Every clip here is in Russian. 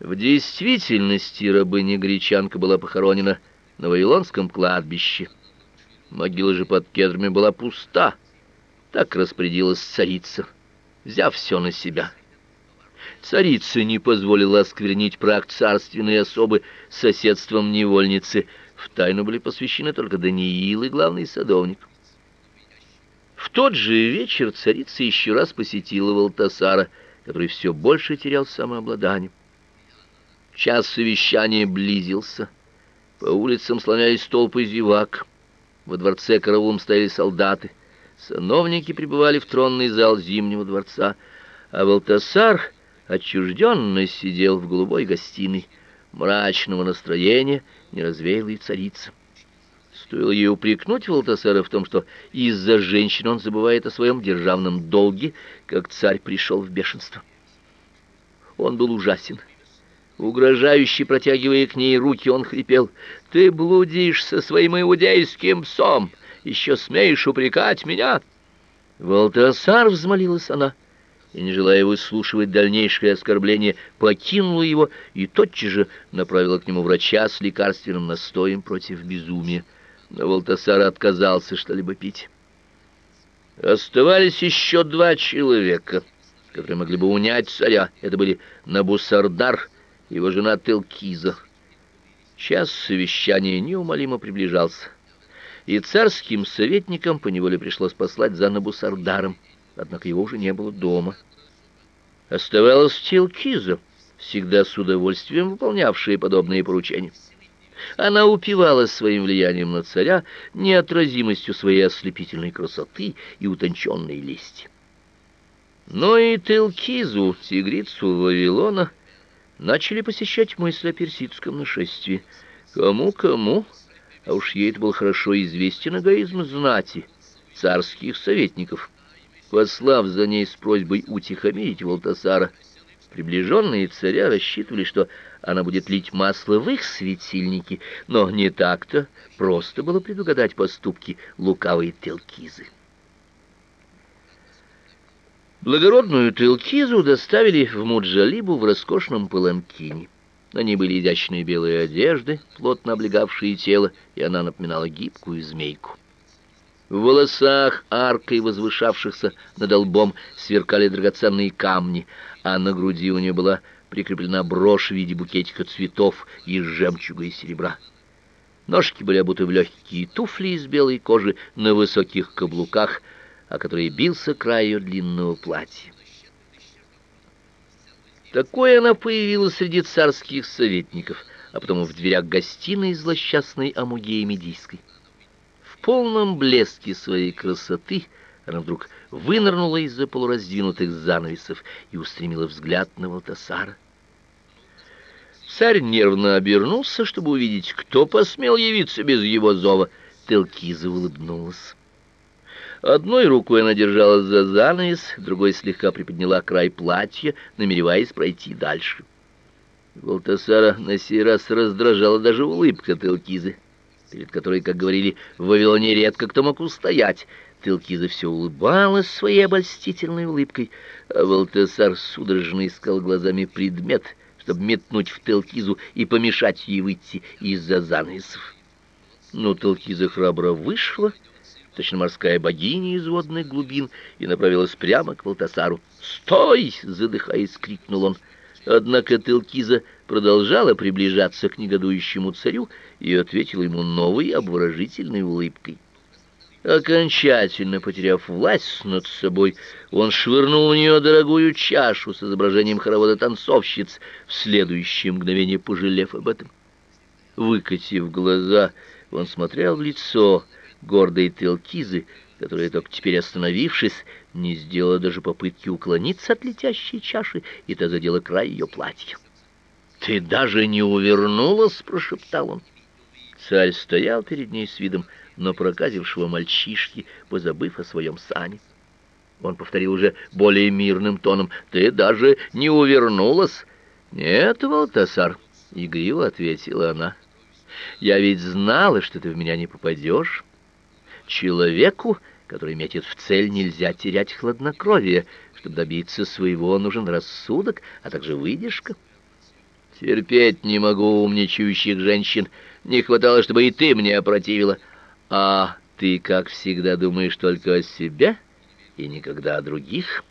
В действительности рабыня-гречанка была похоронена на Вавилонском кладбище. Могила же под кедрами была пуста. Так распорядилась царица, взяв все на себя. Царица не позволила осквернить прах царственной особы соседством невольницы. В тайну были посвящены только Даниил и главный садовник. В тот же вечер царица еще раз посетила Валтасара, который все больше терял самообладание. Час совещания близился. По улицам слонялись толпы зевак. Во дворце караулом стояли солдаты. Сановники прибывали в тронный зал Зимнего дворца, а Валтасар отчужденно сидел в голубой гостиной. Мрачного настроения не развеяла и царица. Стоило ей упрекнуть Валтасара в том, что из-за женщин он забывает о своем державном долге, как царь пришел в бешенство. Он был ужасен. Угрожающе протягивая к ней руки, он хрипел. «Ты блудишь со своим иудейским псом! Еще смеешь упрекать меня?» «Валтасар!» — взмолилась она и, не желая выслушивать дальнейшее оскорбление, покинула его и тотчас же направила к нему врача с лекарственным настоем против безумия. Но Валтасар отказался что-либо пить. Оставались еще два человека, которые могли бы унять царя. Это были Набусардар его жена Телкиза. Час совещания неумолимо приближался, и царским советникам поневоле пришлось послать за Набусардаром однако его уже не было дома. Оставалась Телкиза, всегда с удовольствием выполнявшая подобные поручения. Она упивалась своим влиянием на царя, неотразимостью своей ослепительной красоты и утонченной лести. Но и Телкизу, тигрицу Вавилона, начали посещать мысли о персидском нашествии. Кому-кому, а уж ей это был хорошо известен эгоизм знати, царских советников — послав за ней с просьбой утихомирить Валтасара. Приближенные царя рассчитывали, что она будет лить масло в их светильники, но не так-то просто было предугадать поступки лукавой Телкизы. Благородную Телкизу доставили в Муджалибу в роскошном паланкине. На ней были изящные белые одежды, плотно облегавшие тело, и она напоминала гибкую змейку. В волосах, аркой возвышавшихся над лбом, сверкали драгоценные камни, а на груди у нее была прикреплена брошь в виде букетика цветов из жемчуга и серебра. Ножки были обуты в легкие туфли из белой кожи на высоких каблуках, о которые бился край ее длинного платья. Такое она появилась среди царских советников, а потом в дверях гостиной злосчастной Амугеи Медийской полном блеске своей красоты она вдруг вынырнула из-за полураздвинутых занавесов и устремила взгляд на Валтасара. Царь нервно обернулся, чтобы увидеть, кто посмел явиться без его зова. Телкиза улыбнулась. Одной рукой она держалась за занавес, другой слегка приподняла край платья, намереваясь пройти дальше. Валтасара на сей раз раздражала даже улыбка Телкизы перед которой, как говорили, в Вавилоне редко кто мог устоять. Телкиза все улыбалась своей обольстительной улыбкой, а Валтасар судорожно искал глазами предмет, чтобы метнуть в Телкизу и помешать ей выйти из-за занавесов. Но Телкиза храбро вышла, точно морская богиня из водных глубин, и направилась прямо к Валтасару. «Стой!» — задыхаясь, крикнул он. Однако Телкиза продолжала приближаться к негодующему царю и ответила ему новой обворожительной улыбкой. Окончательно потеряв власть над собой, он швырнул в нее дорогую чашу с изображением хоровода танцовщиц, в следующее мгновение пожалев об этом. Выкатив глаза, он смотрел в лицо гордой Телкизы, которая, только теперь остановившись, не сделала даже попытки уклониться от летящей чаши, и та задела край ее платья. «Ты даже не увернулась!» — прошептал он. Царь стоял перед ней с видом но проказившего мальчишки, позабыв о своем сане. Он повторил уже более мирным тоном, «Ты даже не увернулась?» «Нет, Валтасар», — игриво ответила она, — «я ведь знала, что ты в меня не попадешь. Человеку, который метит в цель, нельзя терять хладнокровие. Чтобы добиться своего, нужен рассудок, а также выдержка». Терпеть не могу умничающих женщин. Не хватало, чтобы и ты мне опротивила. А ты, как всегда, думаешь только о себе и никогда о других.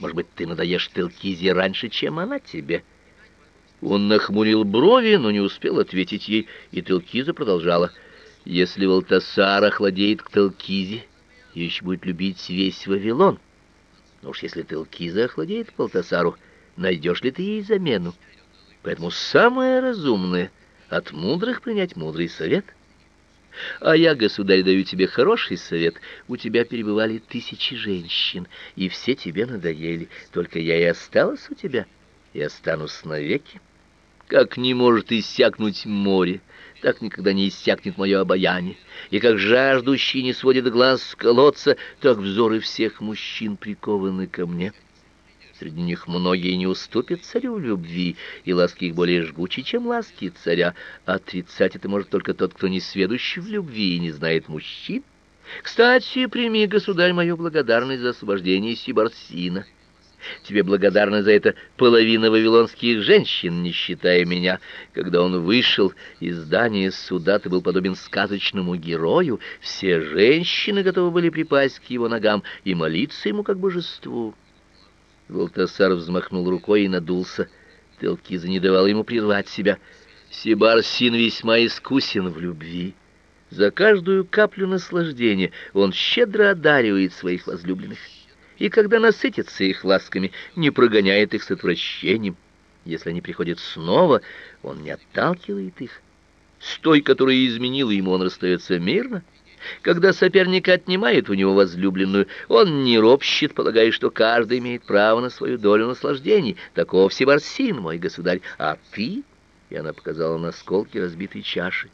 Может быть, ты надоешь Телкизе раньше, чем она тебе. Он нахмурил брови, но не успел ответить ей, и Телкиза продолжала: "Если Валтасар охладеет к Телкизе, ее еще будет любить весь Вавилон. Но уж если Телкиза охладеет к Валтасару, найдешь ли ты ей замену?" Поэтому самое разумное от мудрых принять мудрый совет. А я, государь, даю тебе хороший совет. У тебя перебывали тысячи женщин, и все тебе надоели. Только я и осталась у тебя, и останусь навеки. Как не может иссякнуть море, так никогда не иссякнет мое обаяние. И как жаждущий не сводит глаз с колодца, так взоры всех мужчин прикованы ко мне. Среди них многие не уступят царю в любви, и ласки их более жгучи, чем ласки царя. Отрицать это может только тот, кто не сведущ в любви и не знает мужчин. Кстати, прими, государь, мою благодарность за освобождение Сибарсина. Тебе благодарна за это половина вавилонских женщин, не считая меня. Когда он вышел из здания суда, ты был подобен сказочному герою. Все женщины готовы были припасть к его ногам и молиться ему как божеству. Волтасар взмахнул рукой и надулся. Телкиза не давала ему прервать себя. Сибарсин весьма искусен в любви. За каждую каплю наслаждения он щедро одаривает своих возлюбленных. И когда насытится их ласками, не прогоняет их с отвращением. Если они приходят снова, он не отталкивает их. С той, которая изменила ему, он расстается мирно. Когда соперник отнимает у него возлюбленную, он не ропщет, полагая, что каждый имеет право на свою долю наслаждений. Таков Севарсин, мой государь, а ты, и она показала на осколки разбитой чаши.